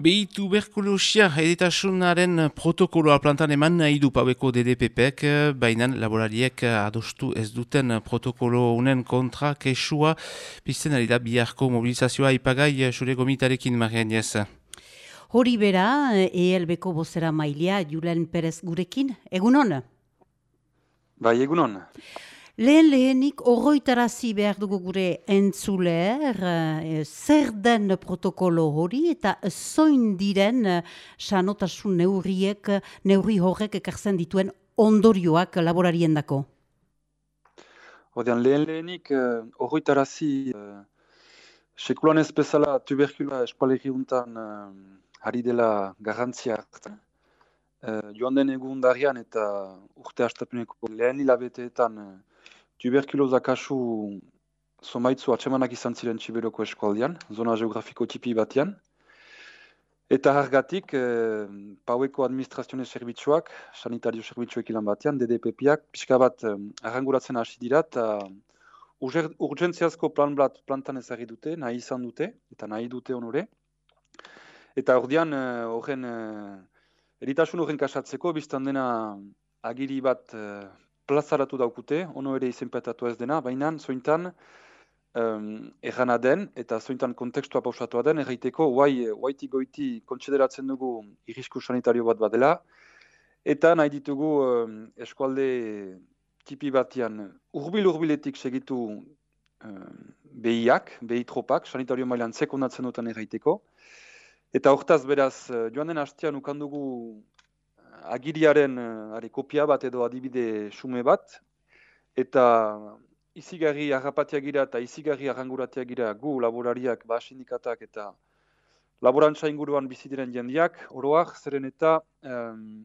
Behi tuberkulosia editasunaren protokoloa plantan eman nahi du pabeko DDPPek, baina laborariek adostu ez duten protokolo unen kontra kesua pizten ari da biharko mobilizazioa ipagai sure gomitarekin marian ez. Hori bera, ELBko bozera mailia Julen Perez gurekin, egun hon? Bai, egun hon. Lehen lehenik horroitarazi behar dugu gure entzuler, e, zer den protokolo hori eta zoin diren eh, sanotasun neurriek, neurri horrek ekartzen dituen ondorioak laborarien dako? Odean, lehen lehenik horroitarazi uh, sekulan ez bezala tuberkuloa eskualerri untan hari dela garantzia hartzen. joan den egun darian eta urte hastapeneko lehen hilabeteetan tuberkuloza kasu somaitzu atsemanak izan ziren Txiberoko eskualdean, zona geografiko tipi batean. Eta hargatik, eh, paueko administrazione zerbitzuak, sanitario zerbitzuek ilan batean, DDPPak, pixka bat eh, arranguratzen hasi dira, eta urgentziazko plan blat plantan ezagri dute, nahi izan dute, eta nahi dute onore. Eta ordean, eh, horren, eh, eritasun horren kasatzeko, biztan dena agiri bat eh, plazaratu daukute, ono ere izenpetatu ez dena, baina zointan um, errana den eta zointan kontekstua pausatua den, erraiteko guai, guaiti goiti kontsideratzen dugu irisku sanitario bat badela, eta nahi ditugu um, eskualde tipi batian urbil-urbiletik segitu um, behiak, behi tropak, sanitario mailan sekundatzen duten erraiteko, eta hortaz beraz, joan den hastian ukandugu agiriaren uh, are, kopia bat edo adibide sume bat, eta izigarri harrapatia gira eta izigarri arranguratia gira gu laborariak, ba sindikatak eta laborantza inguruan bizidiren jendiak, oroak, zeren eta um,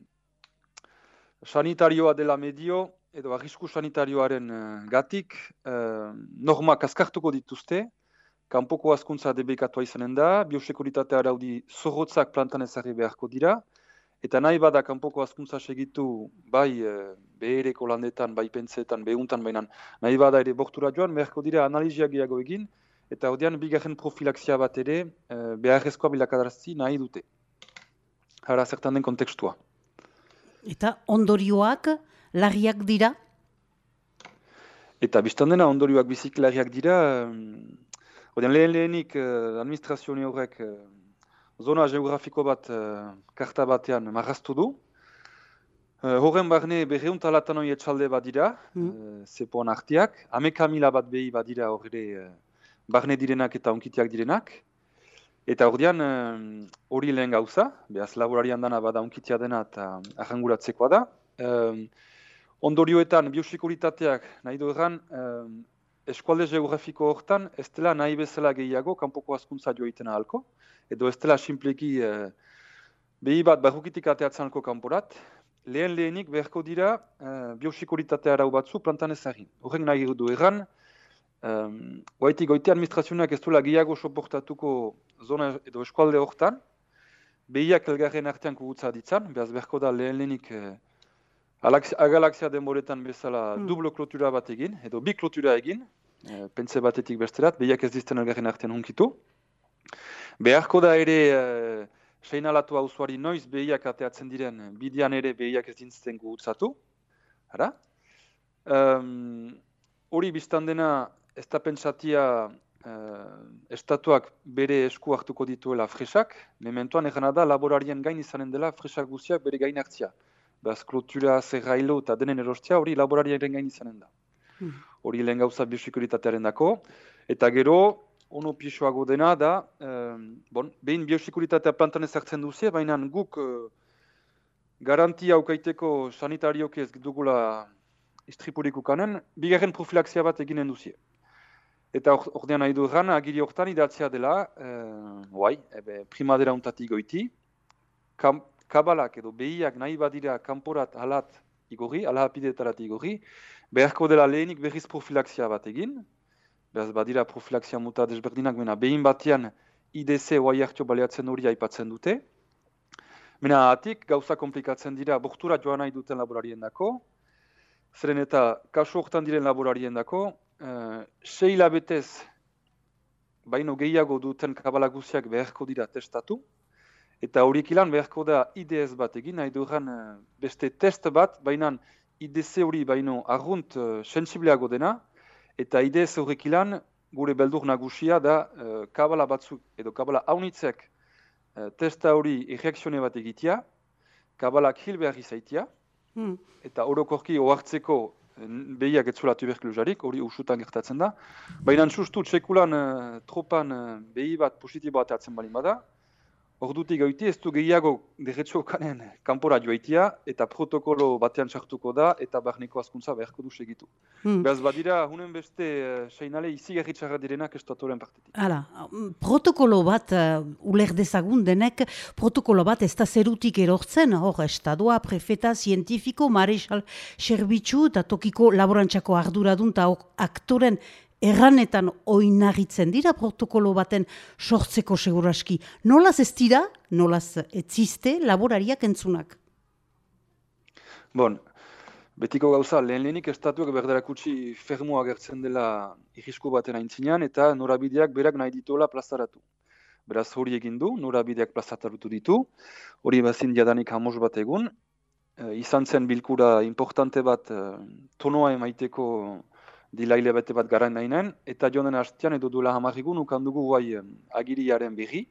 sanitarioa dela medio, edo arrisku sanitarioaren uh, gatik, uh, normak azkartuko dituzte, kanpoko askuntza debekatua izanen da, biosekuritatea araudi zorrotzak plantan ezarri beharko dira, Eta nahi bada kanpoko azkuntza segitu bai e, behereko landetan, bai pentsetan, behuntan bainan, nahi bada ere bortura joan, beharko dira analizia gehiago egin, eta ordean bigarren profilaxia bat ere e, beharrezkoa bilakadarazti nahi dute. Hara zertan den kontekstua. Eta ondorioak larriak dira? Eta biztan dena ondorioak bizik larriak dira, ordean lehen lehenik uh, administrazio horrek zona geografiko bat uh, karta batean marraztu du. Uh, horren barne berreun talatan etxalde bat dira, mm. uh, zepoan artiak. Ameka bat behi bat dira horre uh, barne direnak eta onkitiak direnak. Eta ordean hori lehen gauza, behaz laborarian dana bada onkitia dena eta ahanguratzekoa da. Uh, ondorioetan biosekuritateak nahi du erran, uh, eskualde geografiko hortan ez dela nahi bezala gehiago kanpoko askuntza joa ahalko edo ez dela simpleki uh, behi bat barrukitik ateatzen alko kanporat, lehen lehenik beharko dira uh, biosekuritatea arau batzu plantan ezagin. Horren nahi du erran, um, goiti goiti administrazionak ez duela gehiago soportatuko zona edo eskualde hortan, behiak elgarren artean kugutza ditzan, behaz beharko da lehen lehenik uh, agalaxia denboretan bezala hmm. dublo klotura bat egin, edo bi klotura egin, uh, pentsa batetik besterat, behiak ez dizten elgarren artean hunkitu. Beharko da ere uh, seinalatu hauzuari noiz behiak ateatzen diren, bidian ere behiak ez dintzen gutzatu. Hara? hori biztan dena ez da pentsatia uh, estatuak bere esku hartuko dituela fresak, mementoan egana da laborarien gain izanen dela fresak guziak bere gain hartzia. Beaz, klotura, zerrailo eta denen erostia hori laborarien gain izanen da. Hmm. Hori lehen gauza biosekuritatearen dako. Eta gero, ono pisoago dena da, bon, behin biosekuritatea plantan ezartzen duzie, baina guk uh, garantia aukaiteko sanitarioke ez dugula istripurik ukanen, bigarren profilaxia bat eginen duzie. Eta ordean nahi du erran, agiri hortan idatzea dela, uh, ebe, primadera untatik goiti, kam, kabalak edo behiak nahi badira kanporat alat igorri, alahapidetarat igorri, beharko dela lehenik berriz profilaxia bat egin, Beraz, badira profilaxia muta desberdinak, mena behin batean IDC oai hartio baleatzen hori aipatzen dute. Mena atik, gauza komplikatzen dira, bortura joan nahi duten laborarien dako. Zeren eta, kasu hortan diren laborarien dako, uh, sei labetez, baino gehiago duten kabalaguziak beharko dira testatu. Eta horiek ilan beharko da IDS bat egin, nahi duran beste test bat, baina IDC hori baino argunt sensibleago dena, eta IDS horiek ilan gure beldur nagusia da kabala batzuk edo kabala haunitzek testa hori erreakzione bat egitea, kabalak hil behar izaitia, hmm. eta orokorki ohartzeko behiak etzula tuberkulosarik, hori usutan gertatzen da. Baina sustu txekulan uh, tropan uh, behi bat positibo ateatzen bali bada, Ordutik gaiti ez du gehiago derretxo kanen kanpora joaitia eta protokolo batean sartuko da eta barneko askuntza beharko du segitu. Hmm. Beraz badira, hunen beste uh, seinale izi gerritxarra direnak estatuaren partetik. Hala, protokolo bat uh, uler dezagun denek, protokolo bat ez da zerutik erortzen, hor, estadua, prefeta, zientifiko, marexal, serbitzu eta tokiko laborantxako arduradun eta aktoren erranetan oinarritzen dira protokolo baten sortzeko seguraski. Nolaz ez dira, nolaz etziste laborariak entzunak? Bon, betiko gauza, lehen lehenik estatuak berderakutsi fermoa gertzen dela irrisko baten aintzinean eta norabideak berak nahi dituela plazaratu. Beraz hori egin du, norabideak plazaratu ditu, hori bazin jadanik hamos bat egun, e, izan zen bilkura importante bat e, tonoa emaiteko dilaile bete bat garen nahinen, eta joan hastian edo duela hamarrigun ukandugu guai agiriaren berri.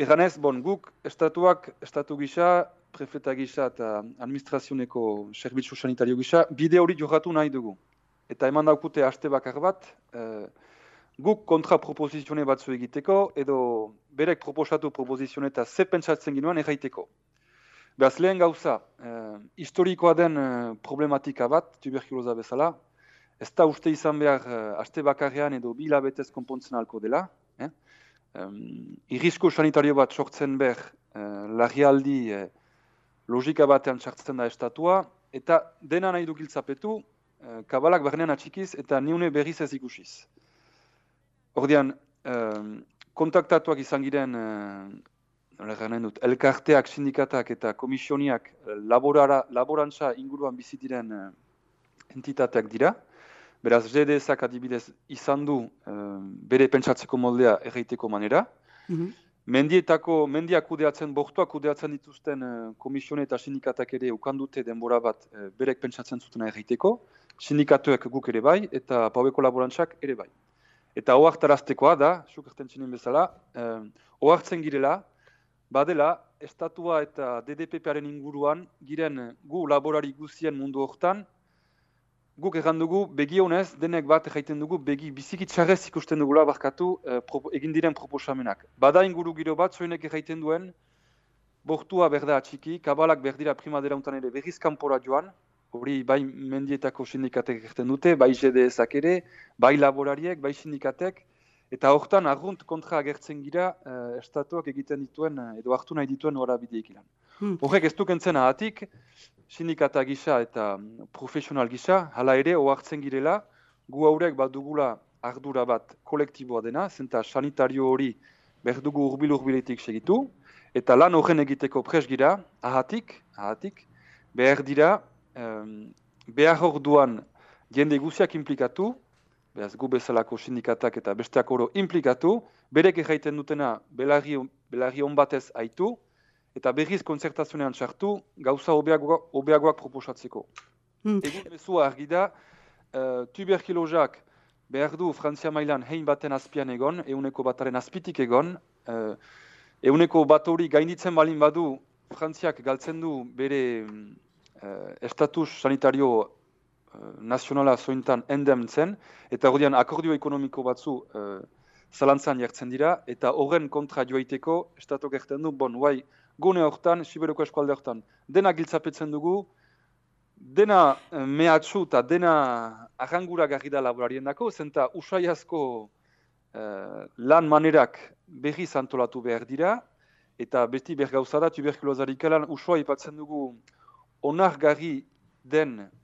Eganez, bon, guk estatuak, estatu gisa, prefeta gisa eta administrazioneko serbitzu sanitario gisa, bide hori jogatu nahi dugu. Eta eman daukute haste bakar bat, eh, guk kontra propozizione batzu egiteko, edo berek proposatu propozizione eta ze pentsatzen ginoen erraiteko. Beraz, lehen gauza, eh, historikoa den eh, problematika bat, tuberkuloza bezala, ez da uste izan behar eh, aste bakarrean edo bila betez konpontzen alko dela. Eh? Um, irrisko sanitario bat sortzen behar, eh, lagialdi eh, logika batean sartzen da estatua, eta dena nahi dukiltzapetu, eh, kabalak barnean atxikiz eta niune berriz ez ikusiz. Ordean, eh, kontaktatuak izan giren eh, dut, elkarteak, sindikatak eta komisioniak eh, laborara, laborantza inguruan bizitiren uh, entitateak dira. Beraz, GDSak adibidez izan du uh, bere pentsatzeko moldea erreiteko manera. Mm Mendietako, mendiak kudeatzen, bortuak kudeatzen dituzten uh, komisione eta sindikatak ere ukandute denbora bat uh, berek pentsatzen zutena erreiteko. Sindikatuek guk ere bai eta paueko laborantzak ere bai. Eta oartaraztekoa da, sukerten txinin bezala, uh, oartzen girela, badela, estatua eta DDPParen inguruan, giren gu laborari guzien mundu hortan, guk egan dugu, begi honez, denek bat egiten dugu, begi biziki txarrez ikusten dugula barkatu eh, egin diren proposamenak. Bada inguru giro bat, zoinek egiten duen, bortua berda atxiki, kabalak berdira primadera untan ere berriz kanpora joan, hori bai mendietako sindikatek egiten dute, bai GDSak ere, bai laborariek, bai sindikatek, Eta hortan, argunt kontra agertzen gira, uh, estatuak egiten dituen, uh, edo hartu nahi dituen hori bideik ilan. Hmm. Horrek ez dukentzen ahatik, sindikata gisa eta mm, profesional gisa, hala ere, ohartzen girela, gu haurek bat dugula ardura bat kolektiboa dena, zenta sanitario hori berdugu urbil urbiletik segitu, eta lan horren egiteko pres gira, ahatik, ahatik, behar dira, um, behar orduan jende guziak implikatu, behaz gu bezalako sindikatak eta besteak oro implikatu, berek egiten dutena belarri, belarri batez aitu, eta berriz konzertazionean sartu, gauza obeagoak, proposatzeko. Hmm. Egun mezua argi da, uh, tuberkulozak behar du Frantzia mailan hein baten azpian egon, euneko bataren azpitik egon, uh, euneko bat hori gainditzen balin badu, Frantziak galtzen du bere uh, estatus sanitario Eh, nazionala zointan endem zen, eta hori akordio ekonomiko batzu uh, zalantzan jartzen dira, eta horren kontra joaiteko, estatu gertzen du, bon, guai, gune horretan, Siberoko eskualde horretan, dena giltzapetzen dugu, dena uh, mehatxu eta dena arrangura garri da laborarien dako, zenta usai asko lan manerak berri zantolatu behar dira, eta beti behar gauza da, tuberkulozarik alan usua ipatzen dugu onargarri den Eh,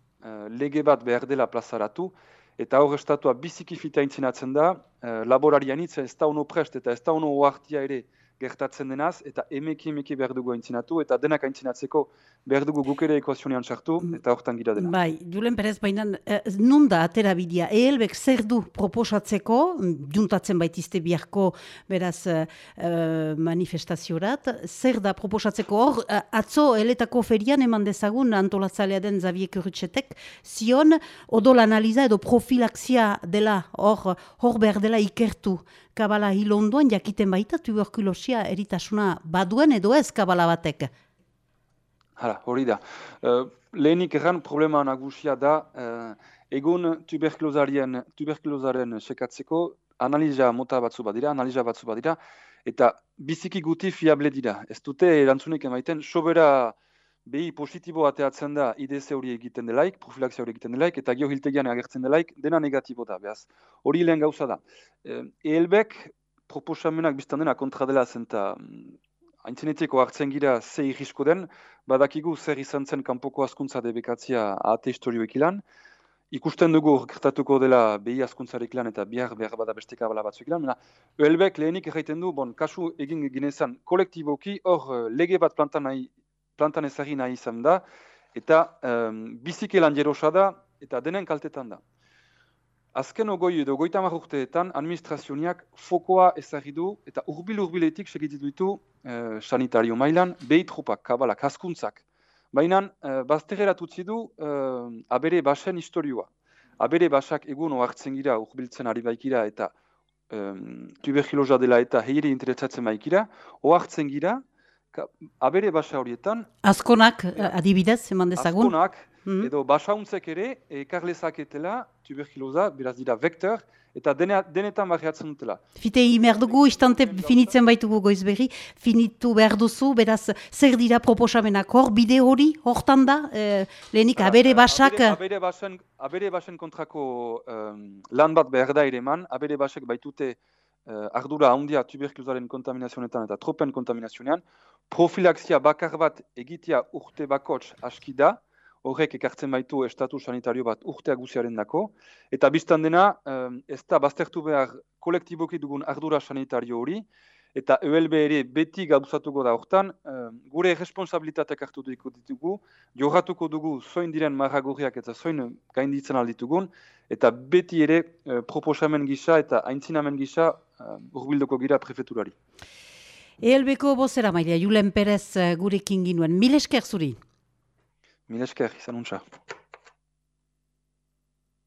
lege bat behar dela plazaratu, eta hor estatua biziki fita intzinatzen da, uh, laborarian hitz ez da ono prest eta ez da ono oartia ere gertatzen denaz, eta emeki emeki behar dugu aintzinatu, eta denak aintzinatzeko behar dugu guk ere ekuazionean sartu, mm. eta hortan gira dena. Bai, Julen Perez, baina eh, nunda atera bidea, ehelbek zer du proposatzeko, juntatzen baitizte biharko beraz eh, eh, manifestaziorat, zer da proposatzeko? Hor, eh, atzo eletako ferian eman dezagun antolatzalea den Xavier Kurutsetek, zion odol analiza edo profilaxia dela. Hor, hor behar dela ikertu kabala hilo onduan jakiten baita tuberkulosia eritasuna baduen edo ez kabala batek? Hala, hori da. Uh, lehenik erran problema nagusia da, uh, egun tuberkulosaren, tuberkulosaren sekatzeko analiza mota batzu badira, analiza batzu badira, eta biziki guti fiable dira. Ez dute erantzunik emaiten, sobera behi positibo ateatzen da IDC hori egiten delaik, profilaxia hori egiten delaik, eta gio hiltegian agertzen delaik, dena negatibo da, behaz. Hori lehen gauza da. E, Ehelbek proposamenak biztan dena kontra dela zen, eta mm, haintzenetiko hartzen gira ze irrisko den, badakigu zer izan zen kanpoko askuntza debekatzia ate historioek ilan, ikusten dugu gertatuko dela behi askuntzarek lan eta bihar behar bada besteka bala batzuk lan, Ehelbek lehenik erraiten du, bon, kasu egin ginezan kolektiboki, hor eh, lege bat plantan nahi plantan ezagri nahi izan da, eta um, bizike lan da, eta denen kaltetan da. Azken ogoi edo goita urteetan, administrazioniak fokoa ezagri du, eta urbil-urbiletik segitzen ditu uh, sanitario mailan, behitrupak, kabalak, haskuntzak. Baina, uh, bazterera tutsi du uh, abere basen historioa. Abere basak egun oartzen gira, urbiltzen ari baikira, eta um, tuberkuloza dela eta heiri interesatzen baikira, oartzen gira, abere basa horietan... Azkonak, adibidez, eman dezagun? Azkonak, mm -hmm. edo basauntzek ere, ekarlezaketela, tuberkuloza, beraz dira vektor, eta dene, denetan barriatzen dutela. Fite, imer dugu, istante finitzen baitugu goiz berri, finitu behar duzu, beraz, zer dira proposamenak hor, bide hori, hortan da, eh, lehenik, abere basak... Abere, basen, abere basen kontrako um, lan bat behar da ere man, abere basek baitute uh, ardura handia tuberkulosaren kontaminazionetan eta tropen kontaminazionean, profilaxia bakar bat egitea urte bakots aski da, horrek ekartzen baitu estatu sanitario bat urtea guziaren dako, eta biztan dena, um, ez da baztertu behar kolektiboki dugun ardura sanitario hori, eta ELB ere beti gauzatuko da hortan, gure responsabilitateak hartu ditugu, jorratuko dugu zoin diren marragurriak eta zoin gainditzen alditugun, eta beti ere uh, proposamen gisa eta aintzinamen gisa uh, urbilduko gira prefeturari. ELBko bozera maila, Julen Perez gurekin ginuen, mil esker zuri? Mil esker, izan untsa.